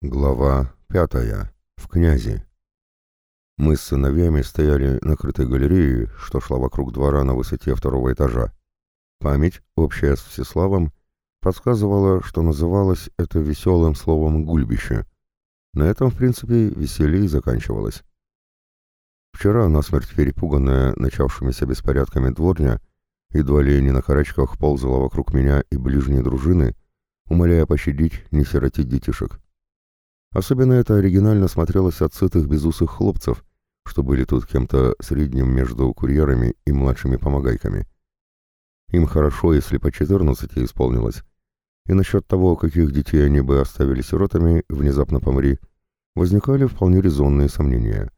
Глава пятая. В князи. Мы с сыновьями стояли на крытой галерее, что шла вокруг двора на высоте второго этажа. Память, общая с Всеславом, подсказывала, что называлось это веселым словом «гульбище». На этом, в принципе, веселье и заканчивалось. Вчера, насмерть перепуганная начавшимися беспорядками дворня, едва ли не на карачках ползала вокруг меня и ближней дружины, умоляя пощадить, не сиротить детишек. Особенно это оригинально смотрелось от сытых безусых хлопцев, что были тут кем-то средним между курьерами и младшими помогайками. Им хорошо, если по 14 исполнилось. И насчет того, каких детей они бы оставили сиротами, внезапно помри, возникали вполне резонные сомнения.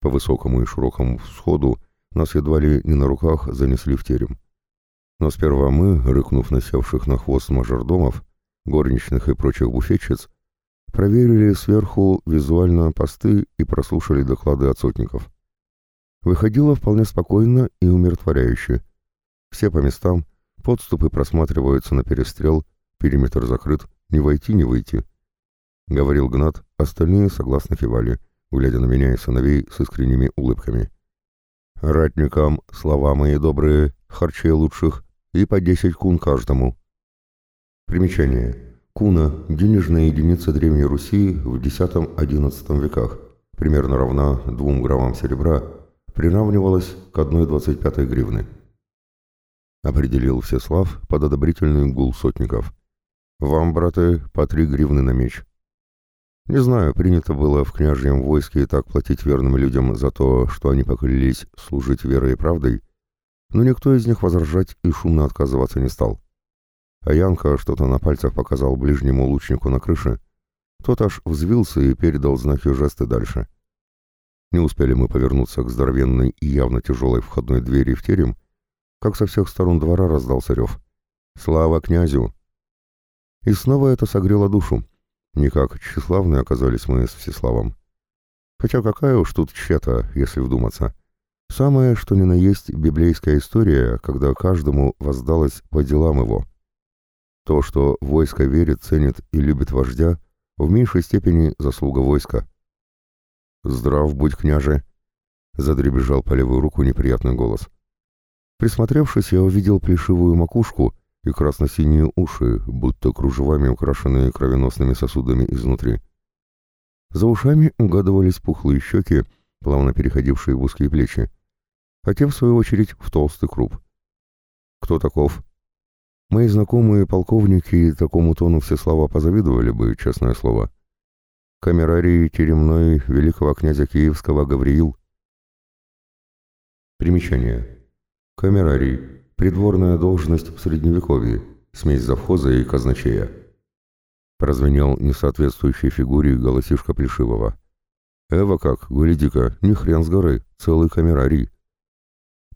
По высокому и широкому всходу нас едва ли не на руках занесли в терем. Но сперва мы, рыкнув насевших на хвост мажордомов, горничных и прочих буфетчиц, проверили сверху визуально посты и прослушали доклады от сотников. Выходило вполне спокойно и умиротворяюще. Все по местам, подступы просматриваются на перестрел, периметр закрыт, не войти, не выйти. Говорил Гнат, остальные согласно кивали, глядя на меня и сыновей с искренними улыбками. «Ратникам, слова мои добрые, харчей лучших, и по десять кун каждому». Примечание. Куна – денежная единица Древней Руси в X-XI веках, примерно равна 2 граммам серебра, приравнивалась к 1,25 гривны. Определил Всеслав под одобрительный гул сотников. «Вам, браты, по 3 гривны на меч». Не знаю, принято было в княжьем войске так платить верным людям за то, что они поклялись служить верой и правдой, но никто из них возражать и шумно отказываться не стал а Янка что-то на пальцах показал ближнему лучнику на крыше. Тот аж взвился и передал знаки жесты дальше. Не успели мы повернуться к здоровенной и явно тяжелой входной двери в терем, как со всех сторон двора раздался рев. «Слава князю!» И снова это согрело душу. Никак тщеславны оказались мы с Всеславом. Хотя какая уж тут чета, если вдуматься. Самое, что ни на есть, библейская история, когда каждому воздалось по делам его — то, что войско верит, ценит и любит вождя, в меньшей степени заслуга войска. «Здрав будь, княже!» — задребежал по левую руку неприятный голос. Присмотревшись, я увидел плешивую макушку и красно-синие уши, будто кружевами украшенные кровеносными сосудами изнутри. За ушами угадывались пухлые щеки, плавно переходившие в узкие плечи, а те, в свою очередь, в толстый круп. «Кто таков?» Мои знакомые полковники такому тону все слова позавидовали бы, честное слово. Камерарий теремной великого князя Киевского Гавриил. Примечание. Камерарий. Придворная должность в Средневековье. Смесь завхоза и казначея. Прозвенел несоответствующей фигуре голосишка Плешивого. «Эва как, гляди-ка, ни хрен с горы, целый камерарий».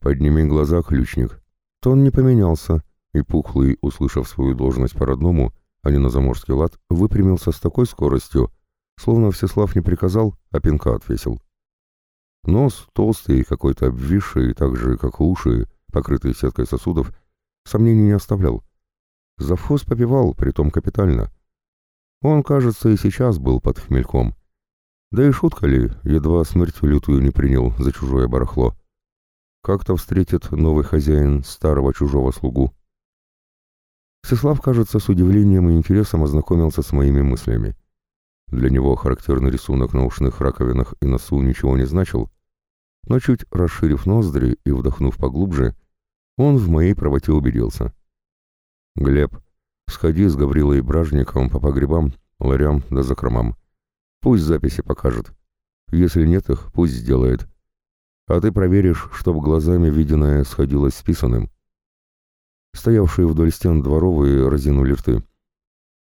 «Подними глаза, ключник». Тон не поменялся, и Пухлый, услышав свою должность по-родному, а не на заморский лад, выпрямился с такой скоростью, словно Всеслав не приказал, а пинка отвесил. Нос, толстый и какой-то обвисший, так же, как и уши, покрытые сеткой сосудов, сомнений не оставлял. Завхоз попивал, притом капитально. Он, кажется, и сейчас был под хмельком. Да и шутка ли, едва смерть лютую не принял за чужое барахло. Как-то встретит новый хозяин старого чужого слугу. Всеслав, кажется, с удивлением и интересом ознакомился с моими мыслями. Для него характерный рисунок на ушных раковинах и носу ничего не значил, но чуть расширив ноздри и вдохнув поглубже, он в моей правоте убедился. «Глеб, сходи с Гаврилой Бражником по погребам, ларям да закромам. Пусть записи покажет. Если нет их, пусть сделает. А ты проверишь, чтоб глазами виденное сходилось с писаным. Стоявшие вдоль стен дворовые разинули рты.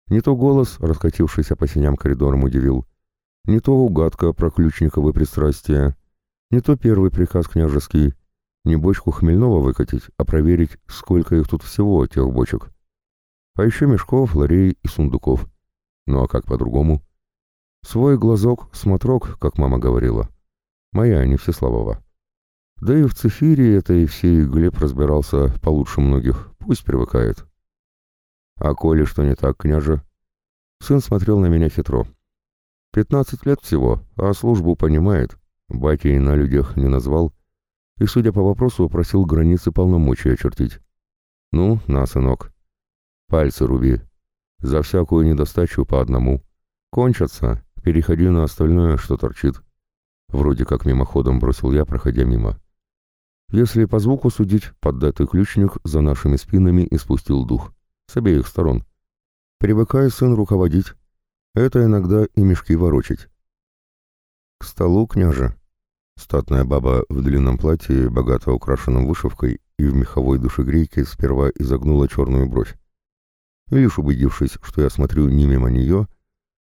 Не то голос, раскатившийся по синям коридорам, удивил, не то угадка про ключниковые пристрастия, не то первый приказ княжеский, не бочку хмельного выкатить, а проверить, сколько их тут всего, тех бочек. А еще мешков, ларей и сундуков. Ну а как по-другому? Свой глазок, смотрок, как мама говорила. Моя, не Всеславова. Да и в цифире этой всей Глеб разбирался получше многих, пусть привыкает. А коли что не так, княже? Сын смотрел на меня хитро. Пятнадцать лет всего, а службу понимает. Батей на людях не назвал. И, судя по вопросу, просил границы полномочий очертить. Ну, на, сынок. Пальцы руби. За всякую недостачу по одному. Кончатся, переходи на остальное, что торчит. Вроде как мимоходом бросил я, проходя мимо. Если по звуку судить, поддатый ключник за нашими спинами испустил дух. С обеих сторон. Привыкай, сын, руководить. Это иногда и мешки ворочить. К столу, княже. Статная баба в длинном платье, богато украшенном вышивкой и в меховой душегрейке сперва изогнула черную бровь. И лишь убедившись, что я смотрю не мимо нее,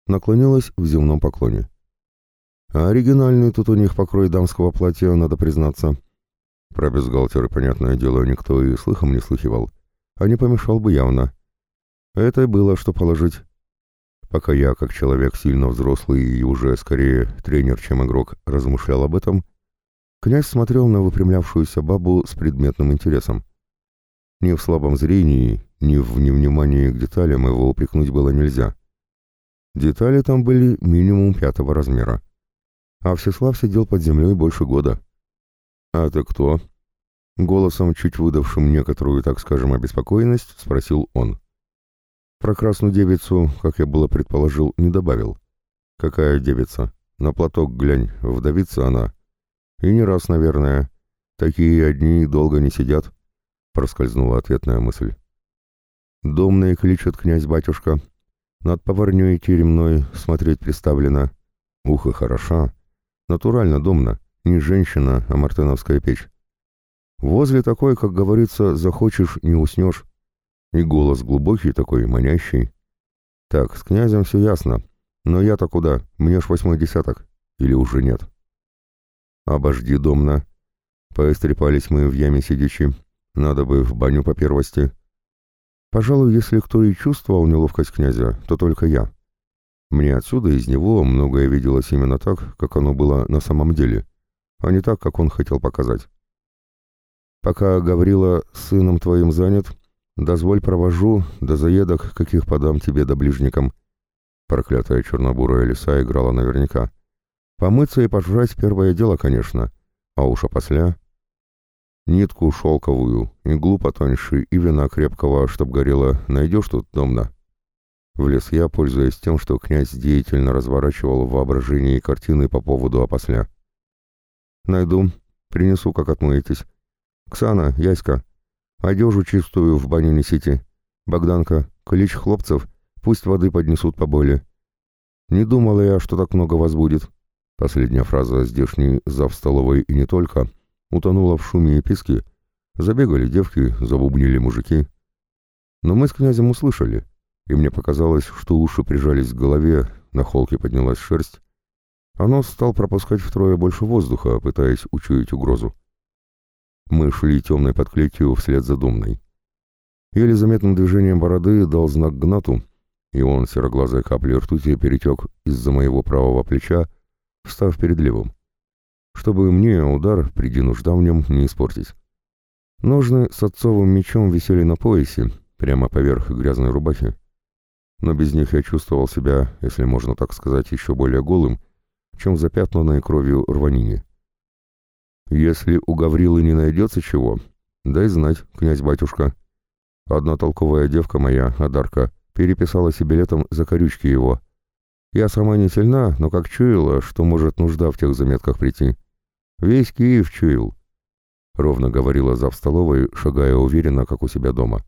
наклонилась в земном поклоне. А оригинальный тут у них покрой дамского платья, надо признаться. Про бюстгальтеры, понятное дело, никто и слыхом не слыхивал, а не помешал бы явно. Это было что положить. Пока я, как человек сильно взрослый и уже скорее тренер, чем игрок, размышлял об этом, князь смотрел на выпрямлявшуюся бабу с предметным интересом. Ни в слабом зрении, ни в невнимании к деталям его упрекнуть было нельзя. Детали там были минимум пятого размера. А Всеслав сидел под землей больше года. «А ты кто?» Голосом, чуть выдавшим некоторую, так скажем, обеспокоенность, спросил он. Про красную девицу, как я было предположил, не добавил. Какая девица? На платок глянь, вдовица она. И не раз, наверное. Такие одни долго не сидят, проскользнула ответная мысль. Домные кличет князь-батюшка. Над поварней теремной смотреть приставлено. Ухо хороша. Натурально домно. Не женщина, а мартыновская печь. Возле такой, как говорится, захочешь, не уснешь. И голос глубокий такой, манящий. Так, с князем все ясно. Но я-то куда? Мне ж восьмой десяток. Или уже нет? Обожди, домна. Поистрепались мы в яме сидячи. Надо бы в баню по первости. Пожалуй, если кто и чувствовал неловкость князя, то только я. Мне отсюда, из него, многое виделось именно так, как оно было на самом деле, а не так, как он хотел показать. Пока Гаврила сыном твоим занят, Дозволь провожу, до заедок, каких подам тебе да ближникам. Проклятая чернобурая лиса играла наверняка. Помыться и пожрать первое дело, конечно, а уж опосля... Нитку шелковую, иглу потоньше и вина крепкого, чтоб горело, найдешь тут домна. Влез я, пользуясь тем, что князь деятельно разворачивал в воображении картины по поводу опосля. Найду, принесу, как отмоетесь. Ксана, Яська, Одежу чистую в баню несите. Богданка, клич хлопцев, пусть воды поднесут поболее. Не думала я, что так много вас будет. Последняя фраза здешней зав столовой и не только утонула в шуме и писке. Забегали девки, забубнили мужики. Но мы с князем услышали, и мне показалось, что уши прижались к голове, на холке поднялась шерсть, а нос стал пропускать втрое больше воздуха, пытаясь учуять угрозу. Мы шли темной подклетью вслед за Думной. Еле заметным движением бороды дал знак Гнату, и он, сероглазой каплей ртути, перетек из-за моего правого плеча, встав перед левым, чтобы мне удар, приди нужда в нем, не испортить. Ножны с отцовым мечом висели на поясе, прямо поверх грязной рубахи, но без них я чувствовал себя, если можно так сказать, еще более голым, чем в запятнанной кровью рванине. Если у Гаврилы не найдется чего, дай знать, князь-батюшка. Одна толковая девка моя, Адарка, переписала себе летом за корючки его. Я сама не сильна, но как чуяла, что может нужда в тех заметках прийти. Весь Киев чуял. Ровно говорила зав столовой, шагая уверенно, как у себя дома.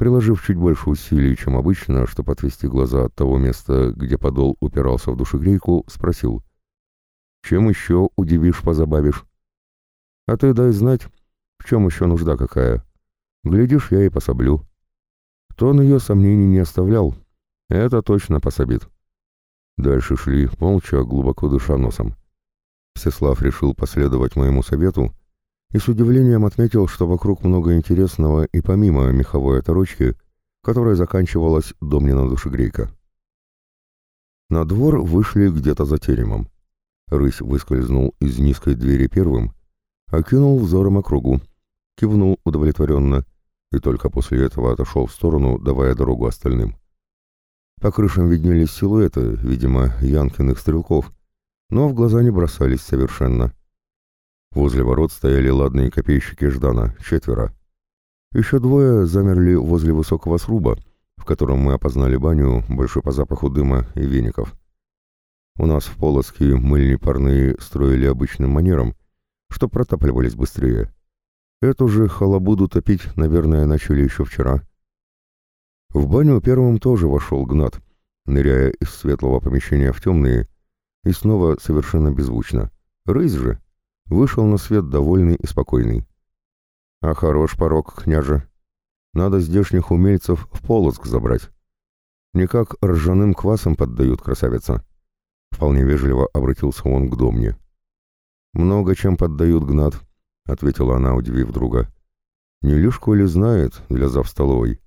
Приложив чуть больше усилий, чем обычно, чтобы отвести глаза от того места, где подол упирался в душегрейку, спросил. «Чем еще удивишь, позабавишь?» А ты дай знать, в чем еще нужда какая. Глядишь, я и пособлю. Тон ее сомнений не оставлял. Это точно пособит. Дальше шли, молча, глубоко дыша носом. Всеслав решил последовать моему совету и с удивлением отметил, что вокруг много интересного и помимо меховой оторочки, которая заканчивалась домнина душегрейка. На двор вышли где-то за теремом. Рысь выскользнул из низкой двери первым окинул взором округу, кивнул удовлетворенно и только после этого отошел в сторону, давая дорогу остальным. По крышам виднелись силуэты, видимо, Янкиных стрелков, но в глаза не бросались совершенно. Возле ворот стояли ладные копейщики Ждана, четверо. Еще двое замерли возле высокого сруба, в котором мы опознали баню, больше по запаху дыма и веников. У нас в Полоцке мыльни парные строили обычным манером, что протапливались быстрее. Эту же халабуду топить, наверное, начали еще вчера. В баню первым тоже вошел Гнат, ныряя из светлого помещения в темные, и снова совершенно беззвучно. Рысь же вышел на свет довольный и спокойный. «А хорош порог, княже. Надо здешних умельцев в Полоцк забрать. Никак ржаным квасом поддают красавица». Вполне вежливо обратился он к Домне. «Много чем поддают Гнат», — ответила она, удивив друга. «Не Люшку ли знает для зав столовой?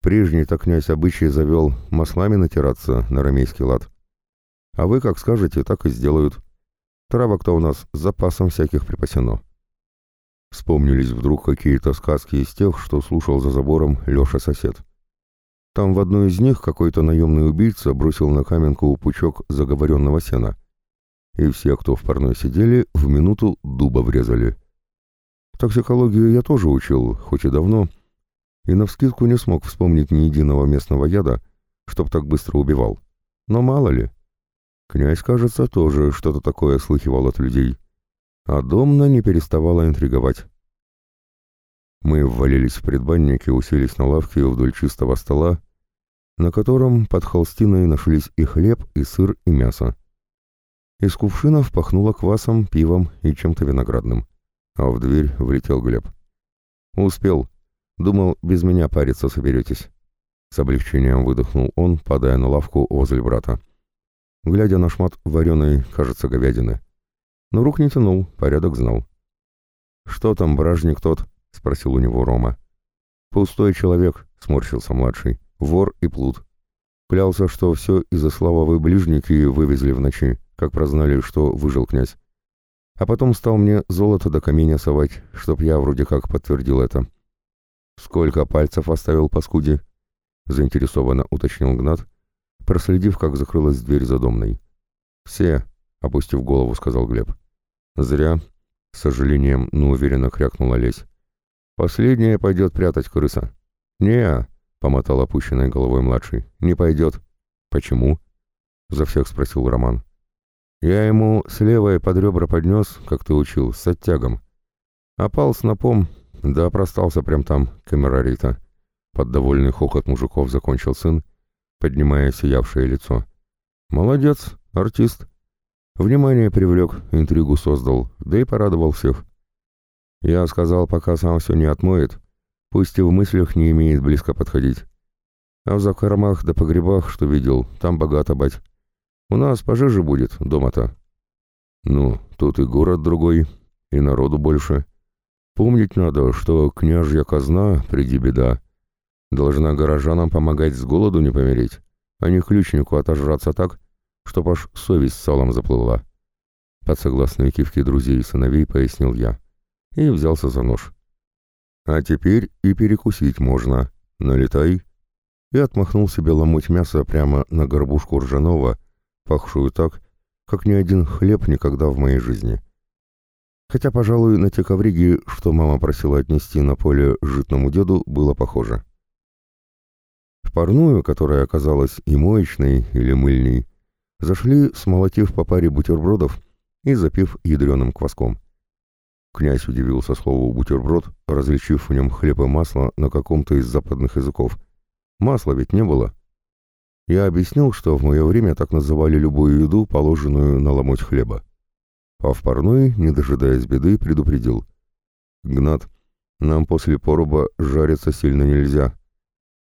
Прежний-то князь обычай завел маслами натираться на рамейский лад. А вы как скажете, так и сделают. Травок-то у нас с запасом всяких припасено». Вспомнились вдруг какие-то сказки из тех, что слушал за забором Леша-сосед. Там в одной из них какой-то наемный убийца бросил на каменку пучок заговоренного сена. И все, кто в парной сидели, в минуту дуба врезали. Токсикологию я тоже учил, хоть и давно, и навскидку не смог вспомнить ни единого местного яда, чтоб так быстро убивал. Но мало ли. Князь, кажется, тоже что-то такое слыхивал от людей. А Домна не переставала интриговать. Мы ввалились в предбанник и уселись на лавке вдоль чистого стола, на котором под холстиной нашлись и хлеб, и сыр, и мясо. Из кувшинов пахнуло квасом, пивом и чем-то виноградным. А в дверь влетел Глеб. «Успел. Думал, без меня париться соберетесь». С облегчением выдохнул он, падая на лавку возле брата. Глядя на шмат вареной, кажется, говядины. Но рук не тянул, порядок знал. «Что там, бражник тот?» — спросил у него Рома. «Пустой человек», — сморщился младший вор и плут. Клялся, что все из-за славовой ближники вывезли в ночи, как прознали, что выжил князь. А потом стал мне золото до камня совать, чтоб я вроде как подтвердил это. «Сколько пальцев оставил паскуди?» — заинтересованно уточнил Гнат, проследив, как закрылась дверь за домной. «Все», — опустив голову, сказал Глеб. «Зря», — с сожалением, но уверенно крякнула Лесь. «Последняя пойдет прятать крыса». «Не-а», помотал опущенной головой младший. «Не пойдет». «Почему?» — за всех спросил Роман. «Я ему с левой под ребра поднес, как ты учил, с оттягом. Опал снопом, да простался прям там, камерарита». Под довольный хохот мужиков закончил сын, поднимая сиявшее лицо. «Молодец, артист. Внимание привлек, интригу создал, да и порадовал всех. Я сказал, пока сам все не отмоет, Пусть и в мыслях не имеет близко подходить. А в закромах да погребах, что видел, там богато бать. У нас пожиже будет, дома-то. Ну, тут и город другой, и народу больше. Помнить надо, что княжья казна, приди беда, должна горожанам помогать с голоду не помереть, а не ключнику отожраться так, чтоб аж совесть салом заплыла. Под согласные кивки друзей и сыновей пояснил я. И взялся за нож. А теперь и перекусить можно. Налетай. И отмахнул себе ломоть мяса прямо на горбушку ржаного, пахшую так, как ни один хлеб никогда в моей жизни. Хотя, пожалуй, на те ковриги, что мама просила отнести на поле житному деду, было похоже. Парную, которая оказалась и моечной, или мыльней, зашли, смолотив по паре бутербродов и запив ядреным кваском. Князь удивился слову «бутерброд», различив в нем хлеб и масло на каком-то из западных языков. Масла ведь не было. Я объяснил, что в мое время так называли любую еду, положенную на ломоть хлеба. А в парной, не дожидаясь беды, предупредил. «Гнат, нам после поруба жариться сильно нельзя.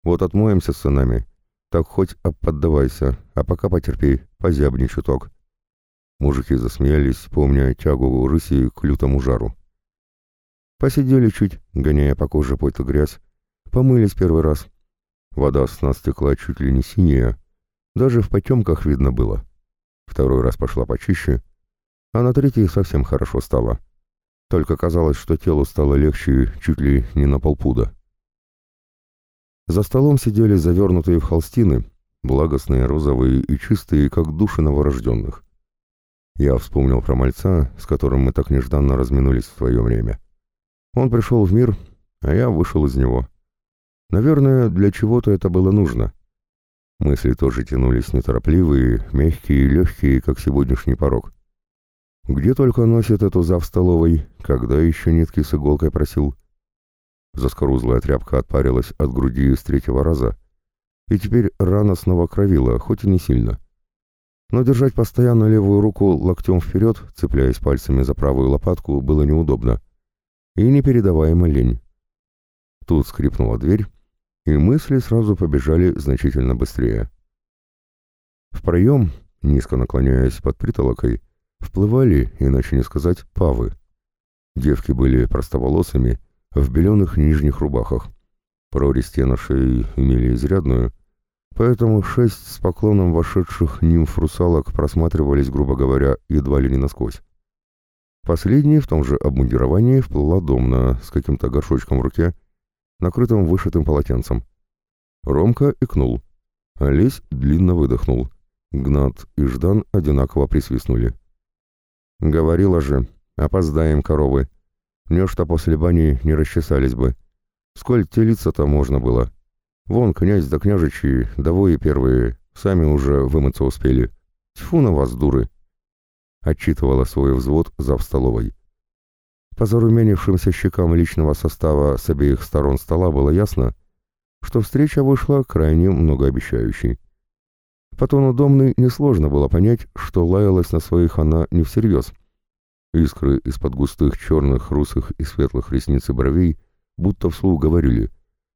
Вот отмоемся с сынами. Так хоть обподдавайся, а пока потерпи, позябни чуток». Мужики засмеялись, помня тягу рыси к лютому жару. Посидели чуть, гоняя по коже пот и грязь. Помылись первый раз. Вода с нас текла чуть ли не синяя. Даже в потемках видно было. Второй раз пошла почище, а на третий совсем хорошо стало. Только казалось, что телу стало легче чуть ли не на полпуда. За столом сидели завернутые в холстины, благостные, розовые и чистые, как души новорожденных. Я вспомнил про мальца, с которым мы так нежданно разминулись в свое время. Он пришел в мир, а я вышел из него. Наверное, для чего-то это было нужно. Мысли тоже тянулись неторопливые, мягкие и легкие, как сегодняшний порог. Где только носит эту зав столовой, когда еще нитки с иголкой просил. Заскорузлая тряпка отпарилась от груди с третьего раза, и теперь рана снова кровила, хоть и не сильно. Но держать постоянно левую руку локтем вперед, цепляясь пальцами за правую лопатку, было неудобно. И непередаваемо лень. Тут скрипнула дверь, и мысли сразу побежали значительно быстрее. В проем, низко наклоняясь под притолокой, вплывали, иначе не сказать, павы. Девки были простоволосыми, в беленых нижних рубахах. Прорести на шее имели изрядную, поэтому шесть с поклоном вошедших нимф-русалок просматривались, грубо говоря, едва ли не насквозь. Последней в том же обмундировании вплыла домна с каким-то горшочком в руке, накрытым вышитым полотенцем. Ромка икнул. Олесь длинно выдохнул. Гнат и Ждан одинаково присвистнули. «Говорила же, опоздаем, коровы. Нечто после бани не расчесались бы. Сколь телиться-то можно было. Вон князь да княжичи, да вои первые, сами уже вымыться успели. Тьфу на вас, дуры!» Отчитывала свой взвод за в столовой. По зарумянившимся щекам личного состава с обеих сторон стола было ясно, что встреча вышла крайне многообещающей. По тону Домны несложно было понять, что лаялась на своих она не всерьез. Искры из-под густых черных, русых и светлых ресниц и бровей будто вслух говорили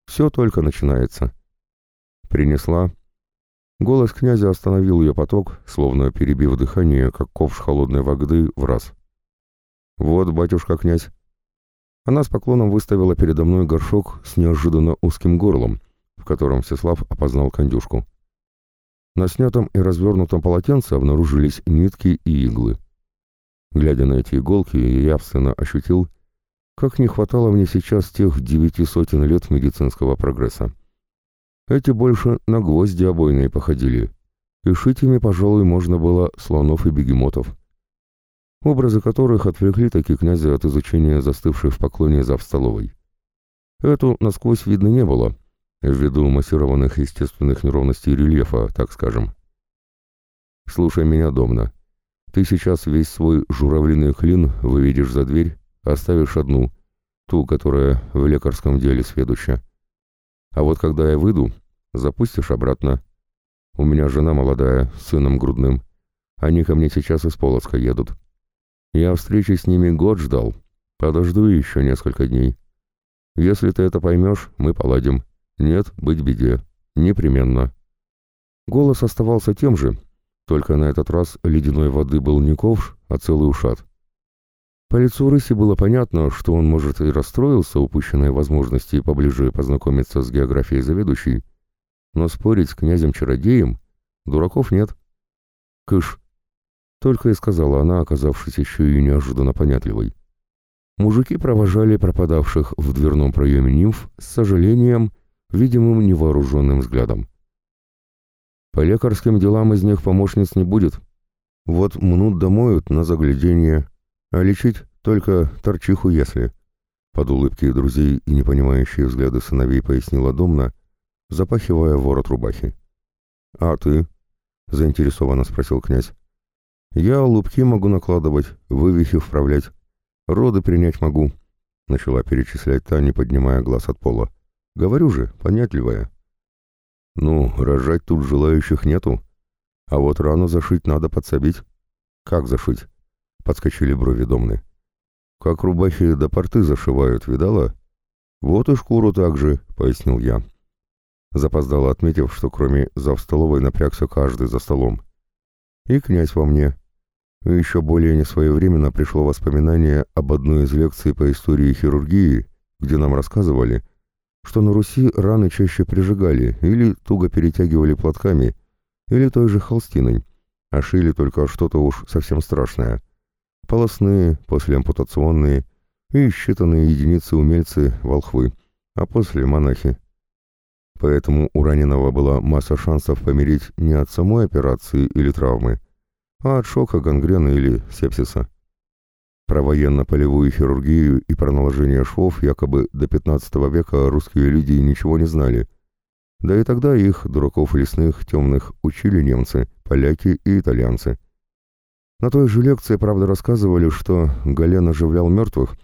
«Все только начинается». Принесла. Голос князя остановил ее поток, словно перебив дыхание, как ковш холодной воды в раз. «Вот, батюшка-князь». Она с поклоном выставила передо мной горшок с неожиданно узким горлом, в котором Всеслав опознал кондюшку. На снятом и развернутом полотенце обнаружились нитки и иглы. Глядя на эти иголки, я явственно ощутил, как не хватало мне сейчас тех девяти сотен лет медицинского прогресса. Эти больше на гвозди обойные походили, и шить ими, пожалуй, можно было слонов и бегемотов образы которых отвлекли таки князя от изучения застывшей в поклоне зав столовой. Эту насквозь видно не было, ввиду массированных естественных неровностей рельефа, так скажем. «Слушай меня, Домна. Ты сейчас весь свой журавлиный клин выведешь за дверь, оставишь одну, ту, которая в лекарском деле сведуща. А вот когда я выйду, запустишь обратно. У меня жена молодая, с сыном грудным. Они ко мне сейчас из Полоцка едут. Я встречи с ними год ждал. Подожду еще несколько дней. Если ты это поймешь, мы поладим. Нет, быть беде. Непременно. Голос оставался тем же, только на этот раз ледяной воды был не ковш, а целый ушат. По лицу рыси было понятно, что он, может, и расстроился упущенной возможности поближе познакомиться с географией заведующей, но спорить с князем-чародеем дураков нет. Кыш, только и сказала она, оказавшись еще и неожиданно понятливой. Мужики провожали пропадавших в дверном проеме нимф с сожалением, видимым невооруженным взглядом. По лекарским делам из них помощниц не будет. Вот мнут домоют на заглядение, а лечить только торчиху если. Под улыбки друзей и непонимающие взгляды сыновей пояснила Домна, запахивая ворот рубахи. «А ты?» — заинтересованно спросил князь. «Я лупки могу накладывать, вывихи вправлять, роды принять могу», — начала перечислять та, не поднимая глаз от пола. «Говорю же, понятливая». «Ну, рожать тут желающих нету, а вот рану зашить надо подсобить». «Как зашить?» — подскочили брови домны. «Как рубахи до порты зашивают, видала?» «Вот и шкуру так же», — пояснил я. Запоздало отметив, что кроме зав столовой напрягся каждый за столом. И князь во мне, еще более несвоевременно пришло воспоминание об одной из лекций по истории хирургии, где нам рассказывали, что на Руси раны чаще прижигали или туго перетягивали платками, или той же холстиной, а шили только что-то уж совсем страшное. Полостные, после ампутационные и считанные единицы умельцы, волхвы, а после монахи. Поэтому у раненого была масса шансов помереть не от самой операции или травмы, а от шока, гангрены или сепсиса. Про военно-полевую хирургию и про наложение швов якобы до 15 века русские люди ничего не знали. Да и тогда их, дураков лесных, темных, учили немцы, поляки и итальянцы. На той же лекции, правда, рассказывали, что Гален оживлял мертвых,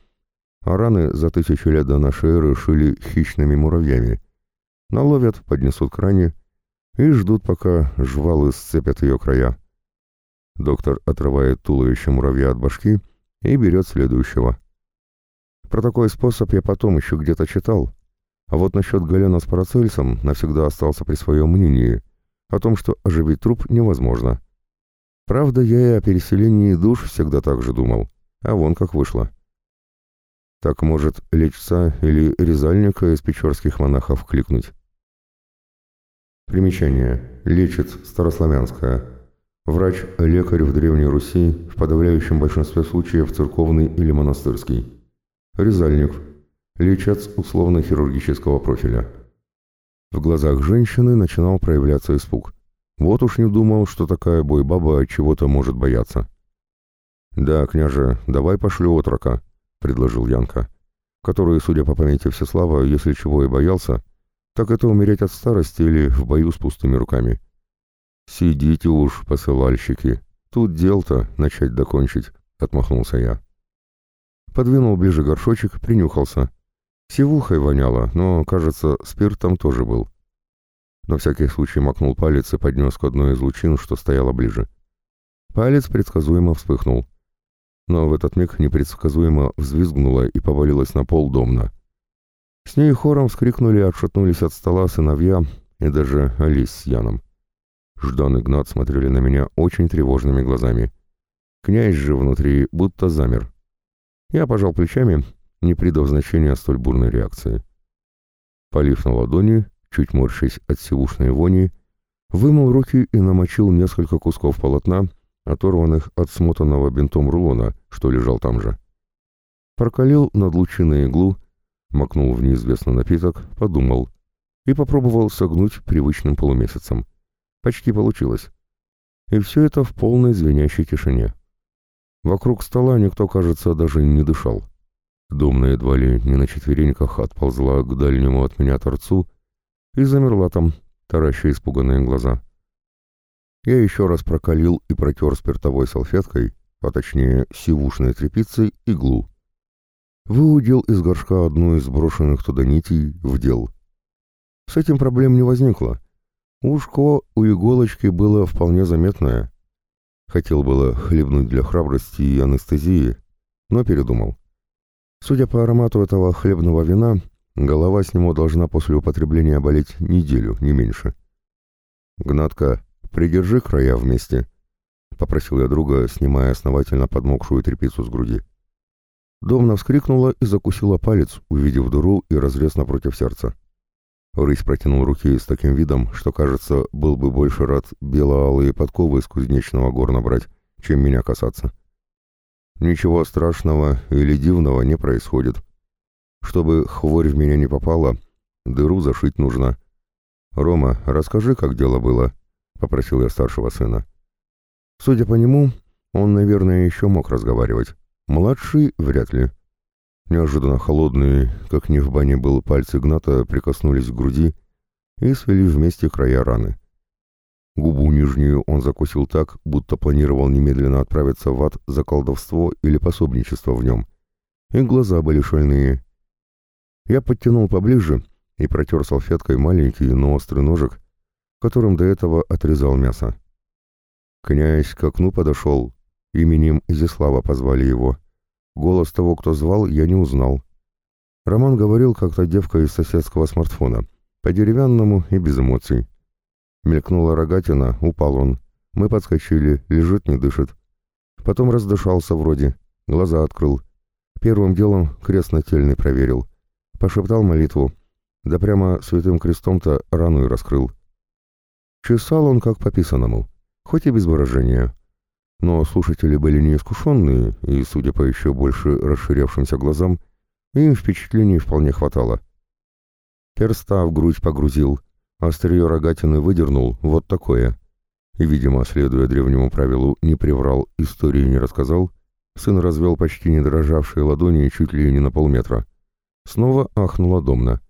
а раны за тысячу лет до нашей эры шили хищными муравьями. Наловят, поднесут к ране и ждут, пока жвалы сцепят ее края. Доктор отрывает туловище муравья от башки и берет следующего. Про такой способ я потом еще где-то читал, а вот насчет Галена с Парацельсом навсегда остался при своем мнении о том, что оживить труп невозможно. Правда, я и о переселении душ всегда так же думал, а вон как вышло. Так может лечца или резальника из печорских монахов кликнуть. Примечание. Лечец старославянская. Врач-лекарь в Древней Руси, в подавляющем большинстве случаев церковный или монастырский. Резальник. Лечец условно-хирургического профиля. В глазах женщины начинал проявляться испуг. Вот уж не думал, что такая бойбаба чего-то может бояться. «Да, княже, давай пошлю отрока», — предложил Янка, который, судя по памяти Всеслава, если чего и боялся, так это умереть от старости или в бою с пустыми руками. «Сидите уж, посылальщики, тут дел-то начать докончить», — отмахнулся я. Подвинул ближе горшочек, принюхался. Сивухой воняло, но, кажется, спиртом тоже был. На всякий случай макнул палец и поднес к одной из лучин, что стояла ближе. Палец предсказуемо вспыхнул. Но в этот миг непредсказуемо взвизгнула и повалилась на пол домна. С ней хором вскрикнули и отшатнулись от стола сыновья и даже Алис с Яном. Ждан и Гнат смотрели на меня очень тревожными глазами. Князь же внутри будто замер. Я пожал плечами, не придав значения столь бурной реакции. Полив на ладони, чуть морщась от сивушной вони, вымыл руки и намочил несколько кусков полотна, оторванных от смотанного бинтом рулона, что лежал там же. Прокалил над лучиной иглу, макнул в неизвестный напиток, подумал и попробовал согнуть привычным полумесяцем. Почти получилось. И все это в полной звенящей тишине. Вокруг стола никто, кажется, даже не дышал. Домна едва ли не на четвереньках отползла к дальнему от меня торцу и замерла там, тараща испуганные глаза. Я еще раз прокалил и протер спиртовой салфеткой, а точнее сивушной тряпицей, иглу выудил из горшка одну из брошенных туда нитей, вдел. С этим проблем не возникло. Ушко у иголочки было вполне заметное. Хотел было хлебнуть для храбрости и анестезии, но передумал. Судя по аромату этого хлебного вина, голова с него должна после употребления болеть неделю, не меньше. «Гнатка, придержи края вместе», — попросил я друга, снимая основательно подмокшую тряпицу с груди. Домна вскрикнула и закусила палец, увидев дыру и разрез напротив сердца. Рысь протянул руки с таким видом, что, кажется, был бы больше рад бело-алые подковы из кузнечного горна брать, чем меня касаться. Ничего страшного или дивного не происходит. Чтобы хворь в меня не попала, дыру зашить нужно. «Рома, расскажи, как дело было», — попросил я старшего сына. Судя по нему, он, наверное, еще мог разговаривать. Младший вряд ли. Неожиданно холодные, как ни в бане был, пальцы Гната прикоснулись к груди и свели вместе края раны. Губу нижнюю он закусил так, будто планировал немедленно отправиться в ад за колдовство или пособничество в нем. И глаза были шальные. Я подтянул поближе и протер салфеткой маленький, но острый ножик, которым до этого отрезал мясо. Князь к окну подошел, Именем Изяслава позвали его. Голос того, кто звал, я не узнал. Роман говорил, как-то девка из соседского смартфона. По-деревянному и без эмоций. Мелькнула рогатина, упал он. Мы подскочили, лежит, не дышит. Потом раздышался вроде, глаза открыл. Первым делом крест нательный проверил. Пошептал молитву. Да прямо святым крестом-то рану и раскрыл. Чесал он как по писанному, хоть и без выражения. Но слушатели были неискушенные, и, судя по еще больше расширявшимся глазам, им впечатлений вполне хватало. Перста в грудь погрузил, Острие рогатины выдернул, вот такое. И, видимо, следуя древнему правилу «не приврал, истории не рассказал», сын развел почти не дрожавшие ладони чуть ли не на полметра. Снова ахнула домна.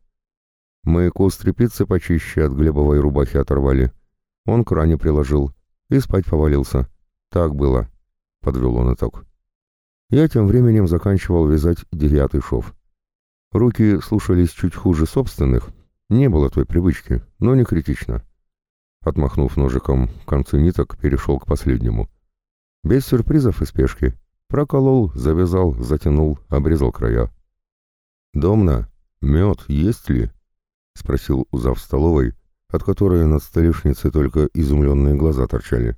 Маяку стрепицы почище от глебовой рубахи оторвали. Он к ране приложил и спать повалился. Так было, — подвел он итог. Я тем временем заканчивал вязать девятый шов. Руки слушались чуть хуже собственных, не было той привычки, но не критично. Отмахнув ножиком концы ниток, перешел к последнему. Без сюрпризов и спешки. Проколол, завязал, затянул, обрезал края. «Домна, мед есть ли?» — спросил узав столовой, от которой над столешницей только изумленные глаза торчали.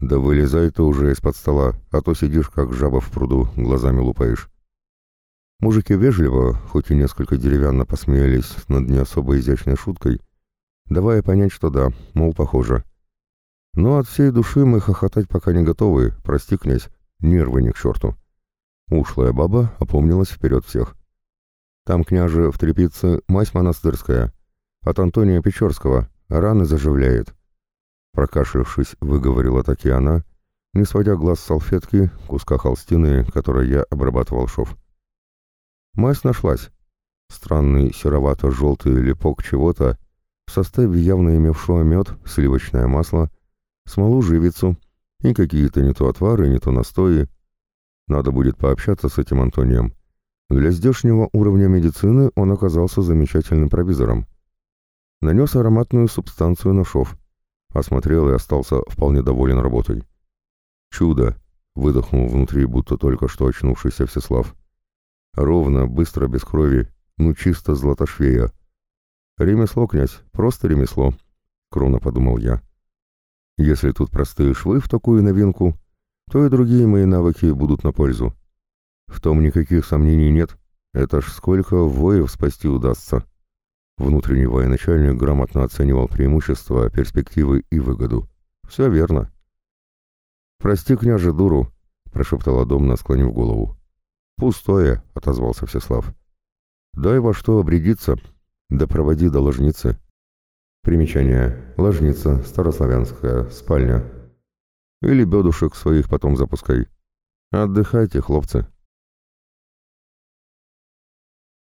«Да вылезай ты уже из-под стола, а то сидишь, как жаба в пруду, глазами лупаешь». Мужики вежливо, хоть и несколько деревянно посмеялись над не особо изящной шуткой, давая понять, что да, мол, похоже. Но от всей души мы хохотать пока не готовы, прости, князь, нервы не к черту. Ушлая баба опомнилась вперед всех. Там, княже, в трепице мазь монастырская, от Антония Печорского, раны заживляет. Прокашлявшись, выговорила таки она, не сводя глаз с салфетки, куска холстины, которой я обрабатывал шов. Мазь нашлась. Странный серовато-желтый лепок чего-то, в составе явно имевшего мед, сливочное масло, смолу живицу и какие-то не то отвары, не то настои. Надо будет пообщаться с этим Антонием. Для здешнего уровня медицины он оказался замечательным провизором. Нанес ароматную субстанцию на шов. Осмотрел и остался вполне доволен работой. «Чудо!» — выдохнул внутри, будто только что очнувшийся Всеслав. Ровно, быстро, без крови, ну чисто златошвея. Ремесло, князь, просто ремесло, кровно подумал я. Если тут простые швы в такую новинку, то и другие мои навыки будут на пользу. В том никаких сомнений нет. Это ж сколько воев спасти удастся. Внутренний военачальник грамотно оценивал преимущества, перспективы и выгоду. Все верно. «Прости, княже, дуру», — прошептала Домна, склонив голову. «Пустое», — отозвался Всеслав. «Дай во что обрядиться, да проводи до ложницы». Примечание. Ложница, старославянская, спальня. Или бедушек своих потом запускай. Отдыхайте, хлопцы.